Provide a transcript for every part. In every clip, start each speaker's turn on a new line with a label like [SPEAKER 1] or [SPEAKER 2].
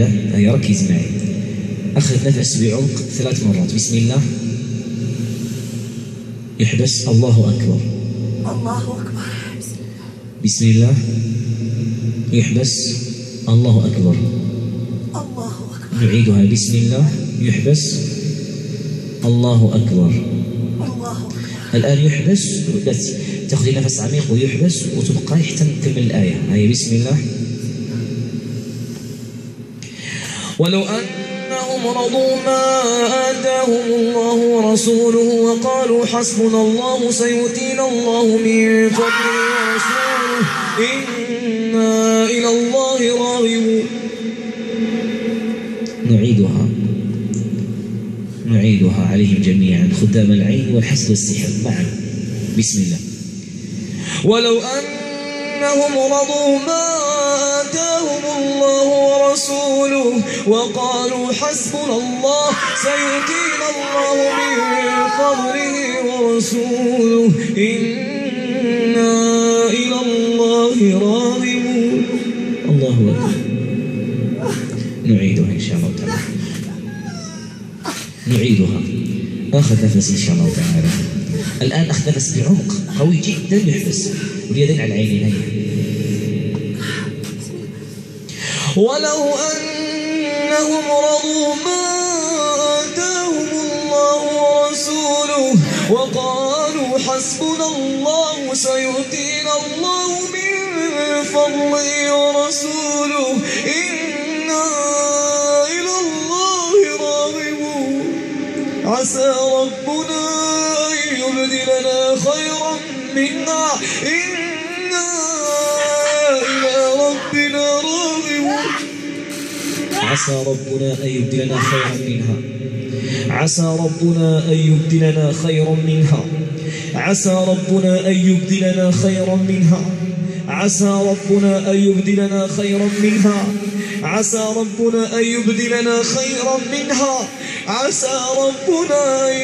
[SPEAKER 1] لماذا؟ هيا ركز معي. أخذ نفس بعمق ثلاث مرات. بسم الله. يحبس. الله أكبر.
[SPEAKER 2] الله أكبر.
[SPEAKER 1] بسم الله. يحبس. الله أكبر.
[SPEAKER 2] الله أكبر.
[SPEAKER 1] نعيدها. بسم الله. يحبس. الله أكبر.
[SPEAKER 2] الله أكبر.
[SPEAKER 1] الآن يحبس. لا تأخذي نفس عميق ويحبس وتبقى حتى نكمل الآية. هاي بسم الله. ولو أنهم رضوا ما آتاهم الله ورسوله وقالوا حسبنا الله سيؤتينا الله من فضله ورسوله إنا إلى الله راغبون. نعيدها. نعيدها عليهم جميعا خدام العين والحسد والسحر. معا. بسم الله. ولو أنهم رضوا ما آتاهم الله ورسوله وقالوا حسبنا الله سيؤتينا الله من فضله ورسوله. إنا إلى الله راغبون. الله أكبر. نعيدها إن شاء الله تعالى. نعيدها. آخذ نفس إن شاء الله تعالى. الآن أخذ نفس بعمق قوي جدا يحبس واليدين على العينين ولو أنهم رضوا ما آتاهم الله ورسوله وقالوا حسبنا الله سيؤتينا الله من فضله ورسوله إنا إلى الله راغبون. عسى ربنا أن يبدلنا خيرا منها. إنا عسى ربنا أن يبدلنا خيرا منها. عسى ربنا أن يبدلنا خيرا منها. عسى ربنا أن يبدلنا خيرا منها. عسى ربنا أن يبدلنا خيرا منها. عسى ربنا أن يبدلنا خيرا منها. عسى ربنا أن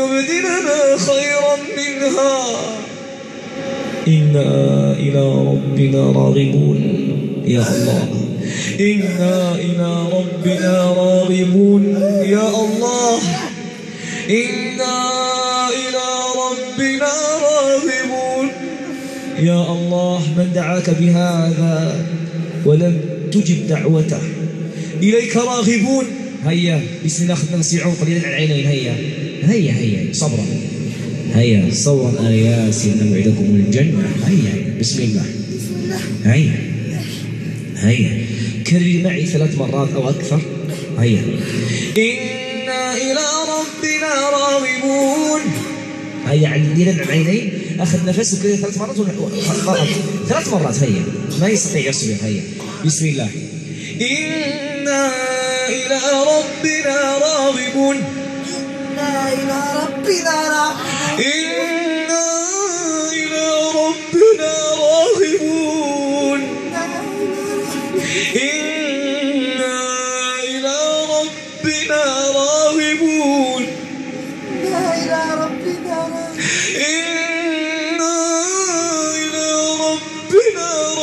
[SPEAKER 1] يبدلنا خيرا منها. إنا إلى ربنا راغبون. يا الله. إنا إلى ربنا راغبون. يا الله. إنا إلى ربنا راغبون. يا الله من دعاك بهذا ولم تجب دعوته؟ إليك راغبون. هيا بسم الله خذنا نسيعون قليلا على العينين. هيا هيا هيا صبرا. هيا صورا آياس نوعدكم الجنة. هيا بسم الله. هيا هيا. كرري معي ثلاث مرات أو أكثر. هيا. إنا إلى ربنا راغبون. هيا عندنا العينين أخذ نفسه كذا ثلاث مرات ثلاث مرات. هيا. ما يستطيع يصبر هيا. بسم الله. إنا إلى ربنا راغبون.
[SPEAKER 2] إنا إلى ربنا راغبون.
[SPEAKER 1] راغبون إنا إلى ربنا.
[SPEAKER 2] إنا إلى ربنا